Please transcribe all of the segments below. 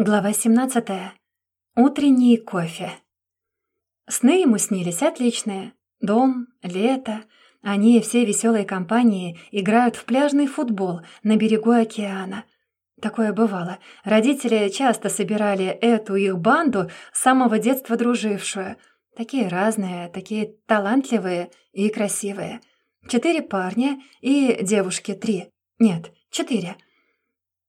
Глава 17. Утренний кофе. Сны ему снились отличные. Дом, лето. Они все веселые компании играют в пляжный футбол на берегу океана. Такое бывало. Родители часто собирали эту их банду, с самого детства дружившую. Такие разные, такие талантливые и красивые. Четыре парня и девушки три. Нет, четыре.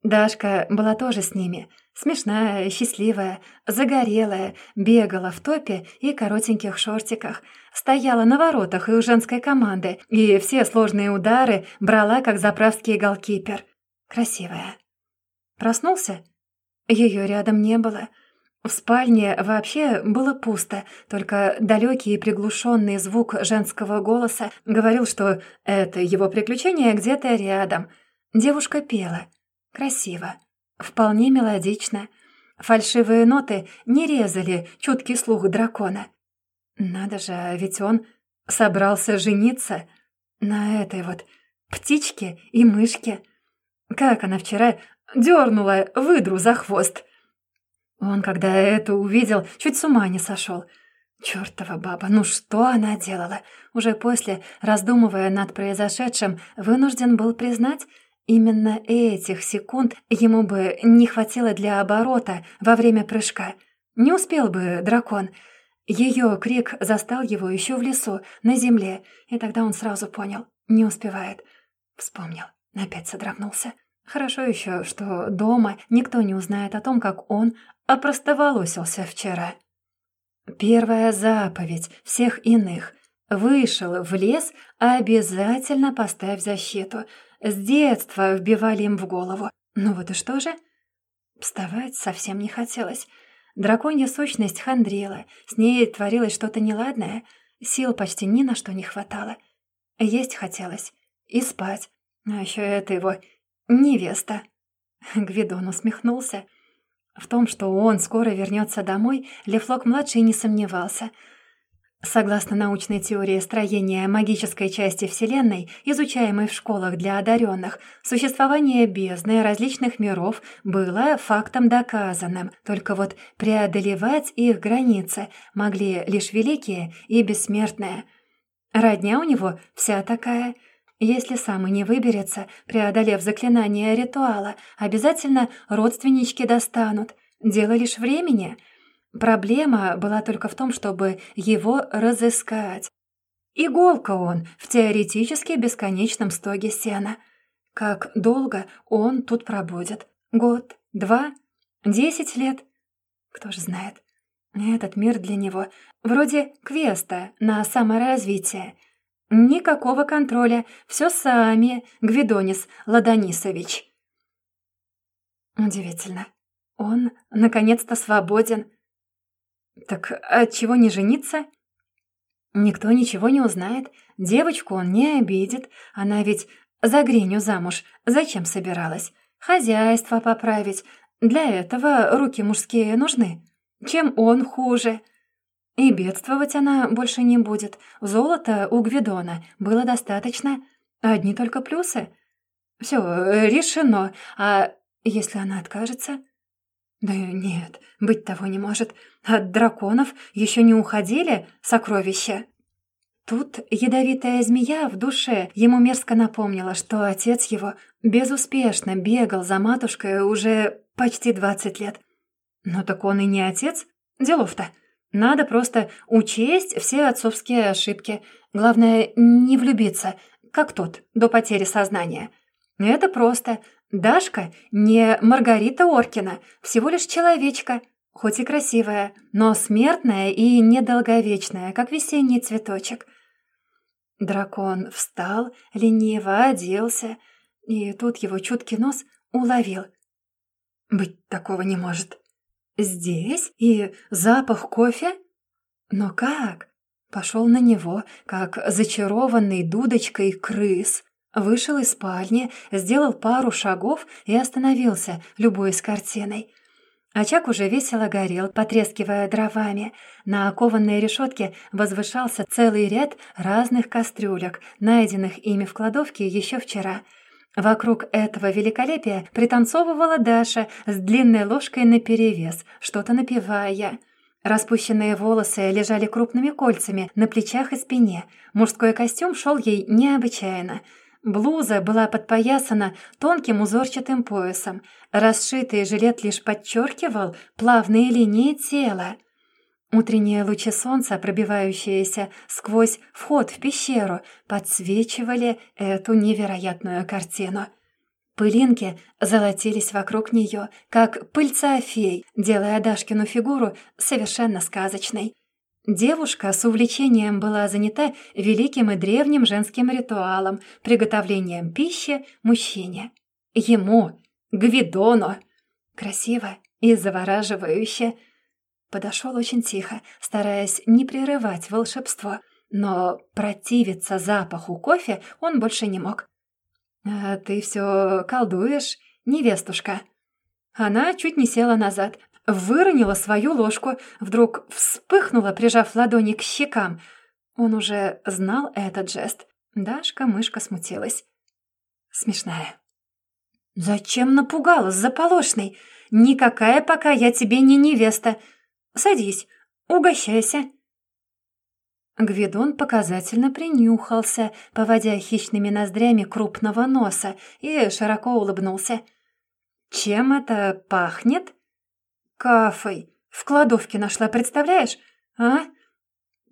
Дашка была тоже с ними — Смешная, счастливая, загорелая, бегала в топе и коротеньких шортиках, стояла на воротах и у женской команды, и все сложные удары брала, как заправский голкипер. Красивая. Проснулся? Ее рядом не было. В спальне вообще было пусто, только далекий и приглушенный звук женского голоса говорил, что это его приключение где-то рядом. Девушка пела. Красиво. Вполне мелодично. Фальшивые ноты не резали чуткий слух дракона. Надо же, а ведь он собрался жениться на этой вот птичке и мышке. Как она вчера дернула выдру за хвост. Он, когда это увидел, чуть с ума не сошел. Чёртова баба, ну что она делала? Уже после, раздумывая над произошедшим, вынужден был признать, Именно этих секунд ему бы не хватило для оборота во время прыжка. Не успел бы дракон. Ее крик застал его еще в лесу, на земле, и тогда он сразу понял — не успевает. Вспомнил, опять содрогнулся. Хорошо еще, что дома никто не узнает о том, как он опростоволосился вчера. Первая заповедь всех иных — вышел в лес, обязательно поставь защиту — с детства вбивали им в голову. Ну вот и что же? Вставать совсем не хотелось. Драконья сущность хандрила, с ней творилось что-то неладное, сил почти ни на что не хватало. Есть хотелось и спать, а еще это его невеста. Гвидон усмехнулся. В том, что он скоро вернется домой, Лефлок-младший не сомневался — Согласно научной теории строения магической части Вселенной, изучаемой в школах для одаренных, существование бездны различных миров было фактом доказанным, только вот преодолевать их границы могли лишь великие и бессмертные. Родня у него вся такая. Если сам и не выберется, преодолев заклинание ритуала, обязательно родственнички достанут. Дело лишь времени — Проблема была только в том, чтобы его разыскать. Иголка он в теоретически бесконечном стоге сена. Как долго он тут пробудет? Год? Два? Десять лет? Кто же знает. Этот мир для него вроде квеста на саморазвитие. Никакого контроля, все сами, Гвидонис Ладонисович. Удивительно. Он наконец-то свободен. Так от чего не жениться? Никто ничего не узнает, девочку он не обидит, она ведь за Гриню замуж зачем собиралась? Хозяйство поправить, для этого руки мужские нужны. Чем он хуже? И бедствовать она больше не будет. Золота у Гвидона было достаточно, одни только плюсы. Все решено, а если она откажется? Да нет, быть того не может. От драконов еще не уходили сокровища. Тут ядовитая змея в душе ему мерзко напомнила, что отец его безуспешно бегал за матушкой уже почти двадцать лет. Но так он и не отец. Делов-то. Надо просто учесть все отцовские ошибки. Главное, не влюбиться, как тот, до потери сознания. Это просто. Дашка не Маргарита Оркина, всего лишь человечка, хоть и красивая, но смертная и недолговечная, как весенний цветочек. Дракон встал, лениво оделся, и тут его чуткий нос уловил. Быть такого не может. Здесь и запах кофе? Но как? Пошел на него, как зачарованный дудочкой крыс — Вышел из спальни, сделал пару шагов и остановился, любуясь картиной. Очаг уже весело горел, потрескивая дровами. На окованной решетке возвышался целый ряд разных кастрюлек, найденных ими в кладовке еще вчера. Вокруг этого великолепия пританцовывала Даша с длинной ложкой наперевес, что-то напевая. Распущенные волосы лежали крупными кольцами на плечах и спине. Мужской костюм шел ей необычайно. Блуза была подпоясана тонким узорчатым поясом. Расшитый жилет лишь подчеркивал плавные линии тела. Утренние лучи солнца, пробивающиеся сквозь вход в пещеру, подсвечивали эту невероятную картину. Пылинки золотились вокруг нее, как пыльца фей, делая Дашкину фигуру совершенно сказочной. Девушка с увлечением была занята великим и древним женским ритуалом, приготовлением пищи мужчине. Ему, Гвидону. Красиво и завораживающе – Подошел очень тихо, стараясь не прерывать волшебство, но противиться запаху кофе он больше не мог. «А ты все колдуешь, невестушка?» Она чуть не села назад, выронила свою ложку, вдруг вспыхнула, прижав ладони к щекам. Он уже знал этот жест. Дашка-мышка смутилась. Смешная. «Зачем напугалась, заполошный? Никакая пока я тебе не невеста. Садись, угощайся». Гвидон показательно принюхался, поводя хищными ноздрями крупного носа, и широко улыбнулся. «Чем это пахнет?» «Кафой. В кладовке нашла, представляешь? А?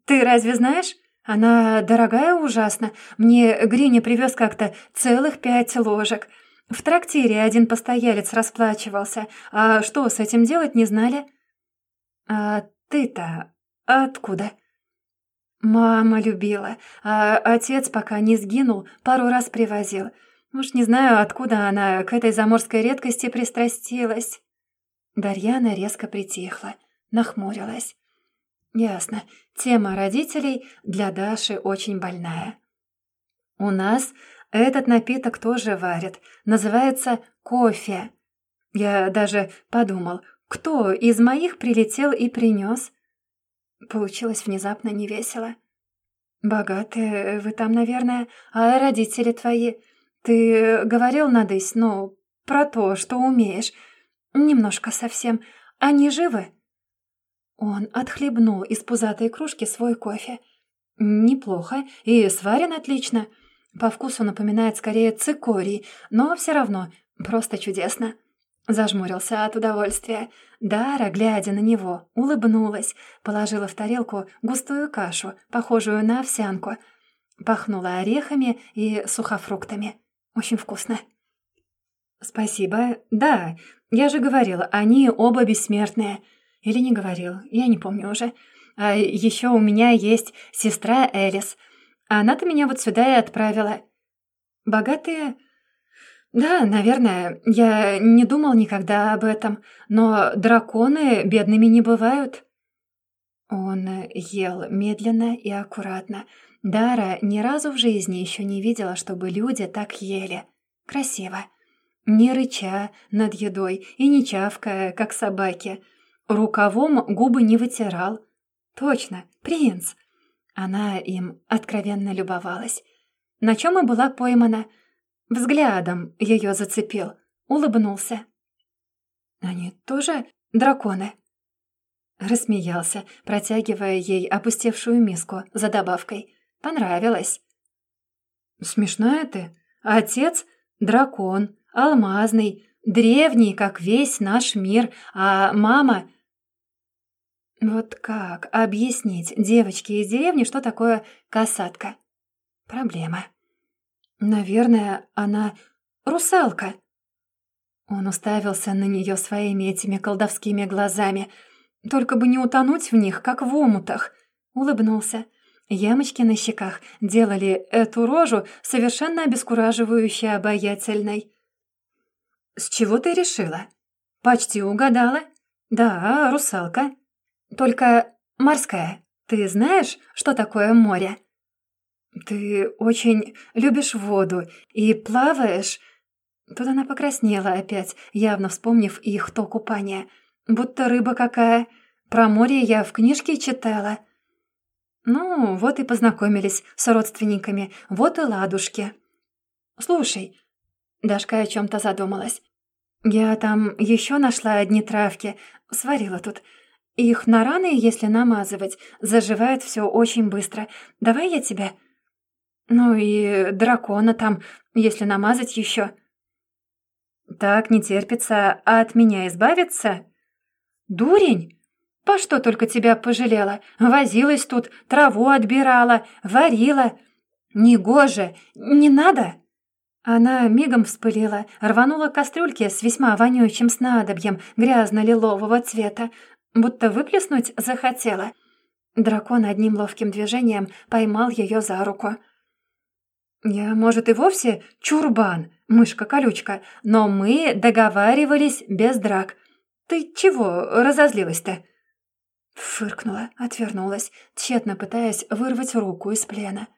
Ты разве знаешь? Она дорогая ужасно. Мне Гриня привез как-то целых пять ложек. В трактире один постоялец расплачивался. А что с этим делать, не знали?» «А ты-то откуда?» «Мама любила, а отец, пока не сгинул, пару раз привозил. Уж не знаю, откуда она к этой заморской редкости пристрастилась». Дарьяна резко притихла, нахмурилась. «Ясно, тема родителей для Даши очень больная. У нас этот напиток тоже варят, называется кофе. Я даже подумал, кто из моих прилетел и принес? Получилось внезапно невесело. «Богатые вы там, наверное, а родители твои? Ты говорил, надысь, ну, про то, что умеешь. Немножко совсем. Они живы?» Он отхлебнул из пузатой кружки свой кофе. «Неплохо и сварен отлично. По вкусу напоминает скорее цикорий, но все равно просто чудесно». Зажмурился от удовольствия. Дара, глядя на него, улыбнулась, положила в тарелку густую кашу, похожую на овсянку. Пахнула орехами и сухофруктами. Очень вкусно. «Спасибо. Да, я же говорила, они оба бессмертные. Или не говорил, я не помню уже. А еще у меня есть сестра Элис. Она-то меня вот сюда и отправила. Богатые «Да, наверное. Я не думал никогда об этом. Но драконы бедными не бывают». Он ел медленно и аккуратно. Дара ни разу в жизни еще не видела, чтобы люди так ели. Красиво. Не рыча над едой и не чавкая, как собаки. Рукавом губы не вытирал. Точно, принц. Она им откровенно любовалась. На чем и была поймана — Взглядом ее зацепил, улыбнулся. «Они тоже драконы?» Рассмеялся, протягивая ей опустевшую миску за добавкой. «Понравилось». «Смешная ты. Отец — дракон, алмазный, древний, как весь наш мир, а мама...» Вот как объяснить девочке из деревни, что такое касатка? Проблема. Наверное, она русалка. Он уставился на нее своими этими колдовскими глазами. Только бы не утонуть в них, как в омутах. Улыбнулся. Ямочки на щеках делали эту рожу совершенно обескураживающе обаятельной. «С чего ты решила?» «Почти угадала. Да, русалка. Только морская. Ты знаешь, что такое море?» «Ты очень любишь воду и плаваешь?» Тут она покраснела опять, явно вспомнив их то купание. «Будто рыба какая. Про море я в книжке читала». «Ну, вот и познакомились с родственниками, вот и ладушки». «Слушай, Дашка о чем-то задумалась. «Я там еще нашла одни травки, сварила тут. Их на раны, если намазывать, заживает все очень быстро. Давай я тебе...» «Ну и дракона там, если намазать еще. «Так не терпится, а от меня избавиться?» «Дурень! По что только тебя пожалела? Возилась тут, траву отбирала, варила. Негоже, не надо!» Она мигом вспылила, рванула кастрюльки с весьма вонючим снадобьем грязно-лилового цвета, будто выплеснуть захотела. Дракон одним ловким движением поймал ее за руку. «Я, может, и вовсе чурбан, мышка-колючка, но мы договаривались без драк. Ты чего разозлилась-то?» Фыркнула, отвернулась, тщетно пытаясь вырвать руку из плена.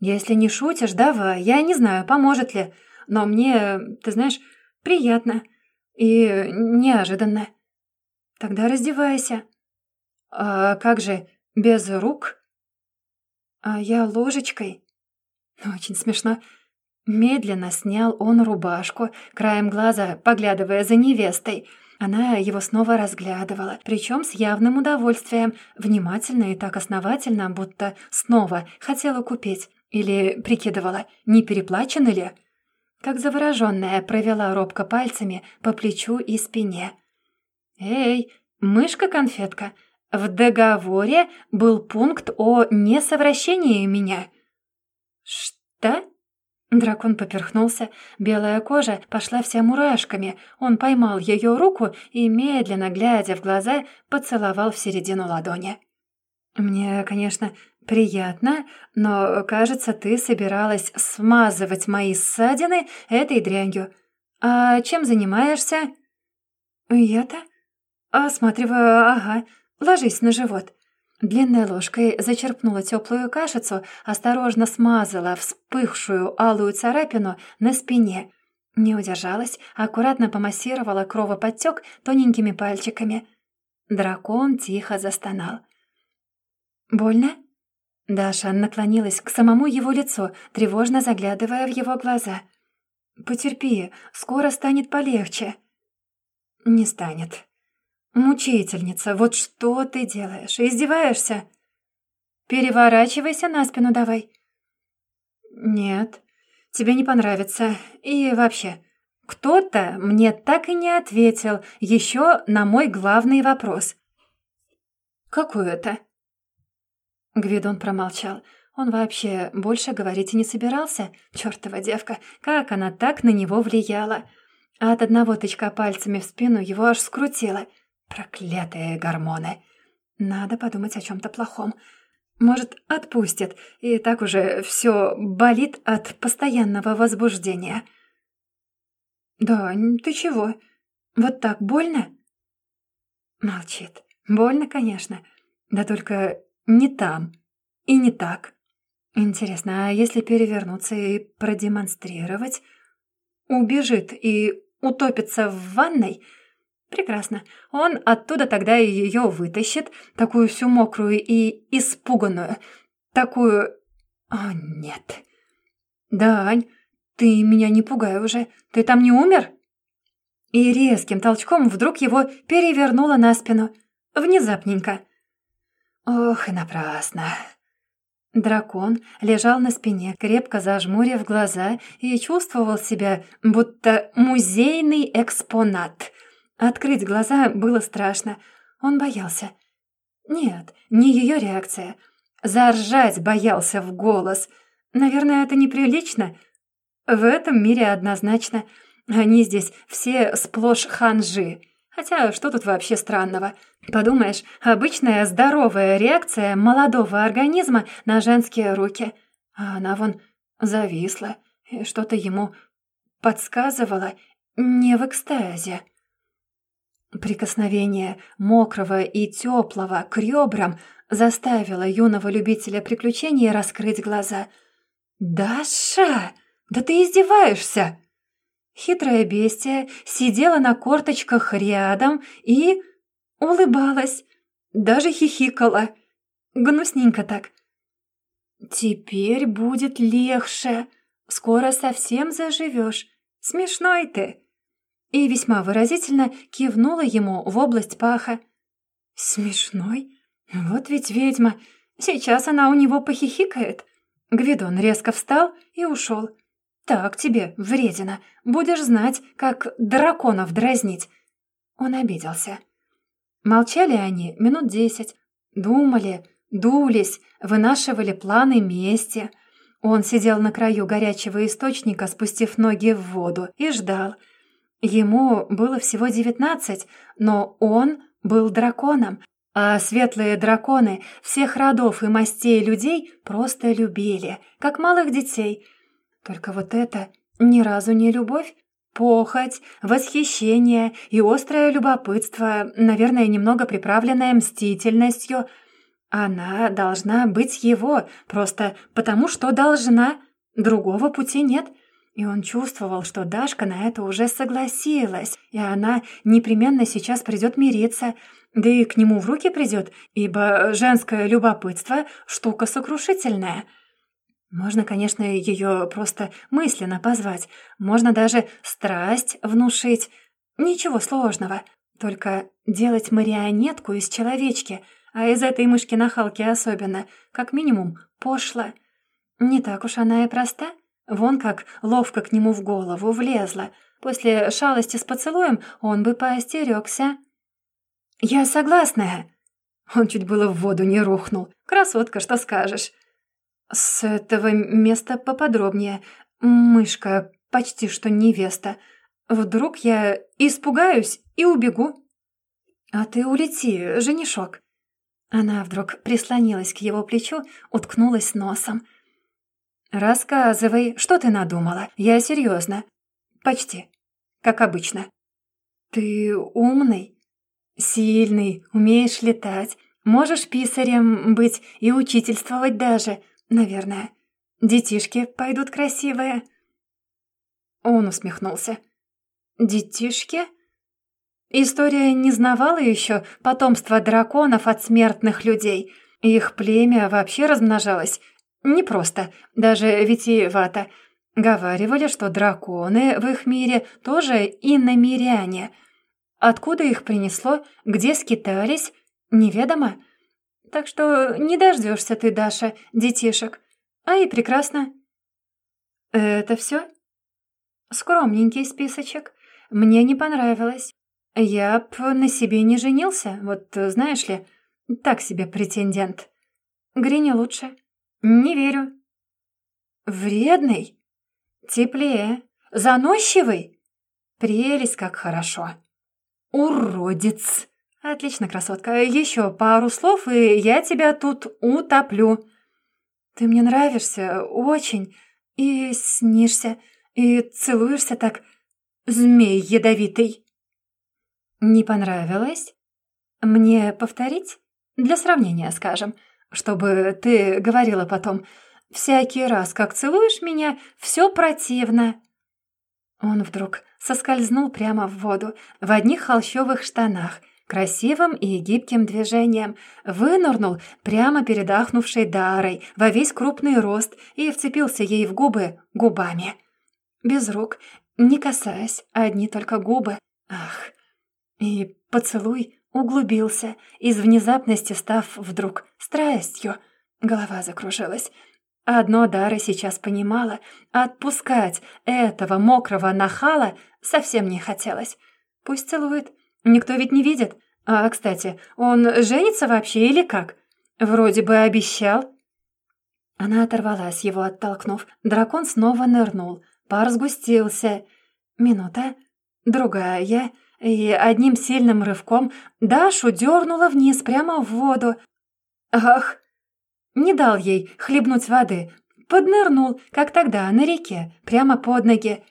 «Если не шутишь, давай. Я не знаю, поможет ли. Но мне, ты знаешь, приятно и неожиданно. Тогда раздевайся. А как же, без рук? А я ложечкой. Очень смешно. Медленно снял он рубашку, краем глаза поглядывая за невестой. Она его снова разглядывала, причем с явным удовольствием, внимательно и так основательно, будто снова хотела купить. Или прикидывала, не переплачено ли? Как завороженная провела робко пальцами по плечу и спине. «Эй, мышка-конфетка, в договоре был пункт о несовращении меня». «Что?» Дракон поперхнулся, белая кожа пошла вся мурашками. Он поймал ее руку и, медленно глядя в глаза, поцеловал в середину ладони. «Мне, конечно, приятно, но, кажется, ты собиралась смазывать мои ссадины этой дрянью. А чем занимаешься?» «Я-то?» «Осматриваю, ага. Ложись на живот». Длинной ложкой зачерпнула теплую кашицу, осторожно смазала вспыхшую алую царапину на спине. Не удержалась, аккуратно помассировала кровоподтек тоненькими пальчиками. Дракон тихо застонал. «Больно?» Даша наклонилась к самому его лицу, тревожно заглядывая в его глаза. «Потерпи, скоро станет полегче». «Не станет». «Мучительница, вот что ты делаешь? Издеваешься?» «Переворачивайся на спину давай». «Нет, тебе не понравится. И вообще, кто-то мне так и не ответил еще на мой главный вопрос». «Какой это?» Гвидон промолчал. Он вообще больше говорить и не собирался. Чёртова девка, как она так на него влияла. А от одного тычка пальцами в спину его аж скрутило. Проклятые гормоны. Надо подумать о чем то плохом. Может, отпустит, и так уже все болит от постоянного возбуждения. «Да, ты чего? Вот так больно?» Молчит. Больно, конечно. Да только не там и не так. Интересно, а если перевернуться и продемонстрировать? Убежит и утопится в ванной? Прекрасно. Он оттуда тогда и ее вытащит, такую всю мокрую и испуганную. Такую... О, нет. Дань, ты меня не пугай уже. Ты там не умер? И резким толчком вдруг его перевернуло на спину. Внезапненько. Ох, и напрасно. Дракон лежал на спине, крепко зажмурив глаза, и чувствовал себя, будто музейный экспонат. Открыть глаза было страшно. Он боялся. Нет, не ее реакция. Заржать боялся в голос. Наверное, это неприлично. В этом мире однозначно. Они здесь все сплошь ханжи. Хотя что тут вообще странного? Подумаешь, обычная здоровая реакция молодого организма на женские руки. А она вон зависла и что-то ему подсказывала не в экстазе. Прикосновение мокрого и теплого к ребрам заставило юного любителя приключений раскрыть глаза. «Даша, да ты издеваешься!» Хитрое бестия сидела на корточках рядом и улыбалась, даже хихикала. Гнусненько так. «Теперь будет легче. Скоро совсем заживешь. смешной ты!» И весьма выразительно кивнула ему в область паха. «Смешной? Вот ведь ведьма! Сейчас она у него похихикает!» Гвидон резко встал и ушел. «Так тебе, вредина, будешь знать, как драконов дразнить!» Он обиделся. Молчали они минут десять, думали, дулись, вынашивали планы мести. Он сидел на краю горячего источника, спустив ноги в воду, и ждал. Ему было всего девятнадцать, но он был драконом, а светлые драконы всех родов и мастей людей просто любили, как малых детей. Только вот это ни разу не любовь, похоть, восхищение и острое любопытство, наверное, немного приправленное мстительностью. Она должна быть его, просто потому что должна, другого пути нет. И он чувствовал, что Дашка на это уже согласилась, и она непременно сейчас придет мириться, да и к нему в руки придет, ибо женское любопытство — штука сокрушительная — можно, конечно, ее просто мысленно позвать. Можно даже страсть внушить. Ничего сложного. Только делать марионетку из человечки, а из этой мышки-нахалки особенно, как минимум, пошло. Не так уж она и проста. Вон как ловко к нему в голову влезла. После шалости с поцелуем он бы поостерегся. «Я согласная!» Он чуть было в воду не рухнул. «Красотка, что скажешь!» «С этого места поподробнее. Мышка, почти что невеста. Вдруг я испугаюсь и убегу?» «А ты улети, женишок». Она вдруг прислонилась к его плечу, уткнулась носом. «Рассказывай, что ты надумала? Я серьезно. Почти. Как обычно». «Ты умный, сильный, умеешь летать, можешь писарем быть и учительствовать даже. Наверное. Детишки пойдут красивые. Он усмехнулся. Детишки? История не знавала еще потомства драконов от смертных людей. Их племя вообще размножалось. Непросто, даже витиевато. Говаривали, что драконы в их мире тоже иномиряне. Откуда их принесло, где скитались, неведомо. Так что не дождешься ты, Даша, детишек. А и прекрасно. Это все? Скромненький списочек. Мне не понравилось. Я б на себе не женился, вот знаешь ли, так себе претендент. Грине лучше. Не верю. Вредный? Теплее. Заносчивый? Прелесть, как хорошо. Уродец. «Отлично, красотка. Еще пару слов, и я тебя тут утоплю. Ты мне нравишься очень, и снишься, и целуешься так, змей ядовитый». «Не понравилось? Мне повторить? Для сравнения, скажем, чтобы ты говорила потом, всякий раз, как целуешь меня, все противно». Он вдруг соскользнул прямо в воду в одних холщовых штанах красивым и гибким движением, вынырнул прямо перед ахнувшей Дарой во весь крупный рост и вцепился ей в губы губами. Без рук, не касаясь, одни только губы. Ах! И поцелуй углубился, из внезапности став вдруг страстью. Голова закружилась. Одно Дара сейчас понимала — отпускать этого мокрого нахала совсем не хотелось. Пусть целует, Никто ведь не видит. А, кстати, он женится вообще или как? Вроде бы обещал». Она оторвалась, его оттолкнув. Дракон снова нырнул. Пар сгустился. Минута, другая, и одним сильным рывком Дашу дернула вниз прямо в воду. «Ах!» Не дал ей хлебнуть воды. Поднырнул, как тогда, на реке, прямо под ноги.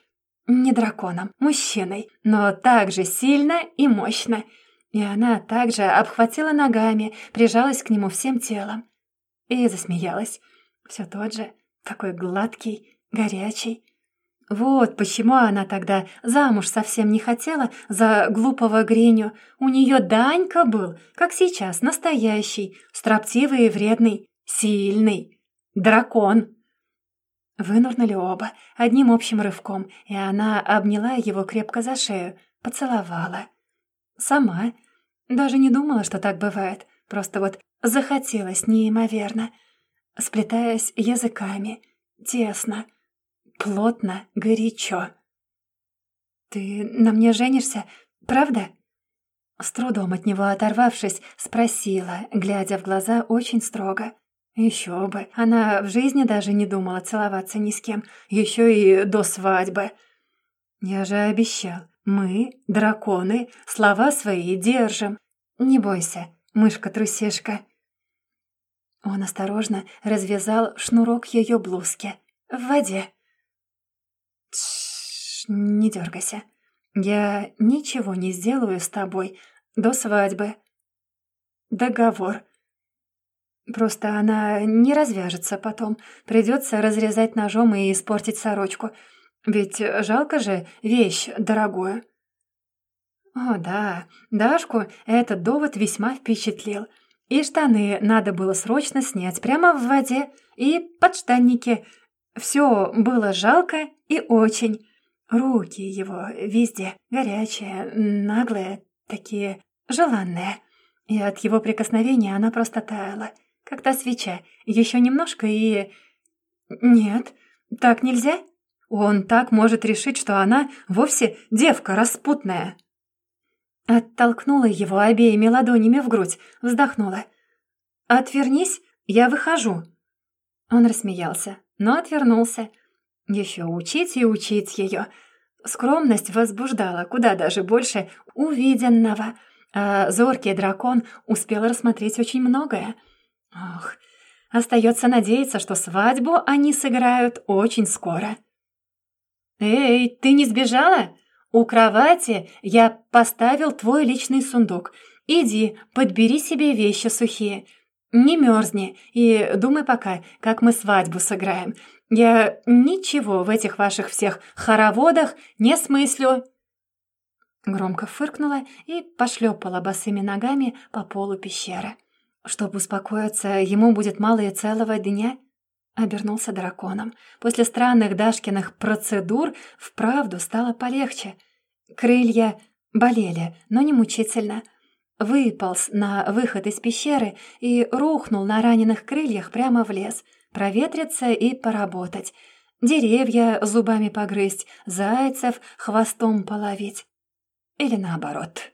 Не драконом, мужчиной, но так же сильно и мощно. И она также обхватила ногами, прижалась к нему всем телом. И засмеялась. Все тот же, такой гладкий, горячий. Вот почему она тогда замуж совсем не хотела за глупого Гриню. У нее Данька был, как сейчас, настоящий, строптивый и вредный, сильный. Дракон. Вынурнули оба, одним общим рывком, и она обняла его крепко за шею, поцеловала. Сама. Даже не думала, что так бывает. Просто вот захотелось неимоверно. Сплетаясь языками. Тесно. Плотно, горячо. «Ты на мне женишься, правда?» С трудом от него оторвавшись, спросила, глядя в глаза очень строго. Еще бы, она в жизни даже не думала целоваться ни с кем, еще и до свадьбы. Я же обещал, мы, драконы, слова свои держим. Не бойся, мышка-трусишка. Он осторожно развязал шнурок ее блузки в воде. Тш, не дергайся. Я ничего не сделаю с тобой до свадьбы. Договор. Просто она не развяжется потом. Придется разрезать ножом и испортить сорочку. Ведь жалко же вещь дорогую. О, да, Дашку этот довод весьма впечатлил. И штаны надо было срочно снять прямо в воде, и подштанники. Все было жалко и очень. Руки его везде горячие, наглые, такие желанные. И от его прикосновения она просто таяла, как та свеча. Еще немножко и... Нет, так нельзя. Он так может решить, что она вовсе девка распутная. Оттолкнула его обеими ладонями в грудь, вздохнула. «Отвернись, я выхожу». Он рассмеялся, но отвернулся. Еще учить и учить ее. Скромность возбуждала куда даже больше увиденного, а зоркий дракон успел рассмотреть очень многое. Ох, остается надеяться, что свадьбу они сыграют очень скоро. «Эй, ты не сбежала? У кровати я поставил твой личный сундук. Иди, подбери себе вещи сухие. Не мерзни и думай пока, как мы свадьбу сыграем. Я ничего в этих ваших всех хороводах не смыслю». Громко фыркнула и пошлепала босыми ногами по полу пещеры. Чтобы успокоиться, ему будет мало и целого дня. Обернулся драконом. После странных Дашкиных процедур вправду стало полегче. Крылья болели, но не мучительно — Выполз на выход из пещеры и рухнул на раненых крыльях прямо в лес. Проветриться и поработать. Деревья зубами погрызть, зайцев хвостом половить. Или наоборот.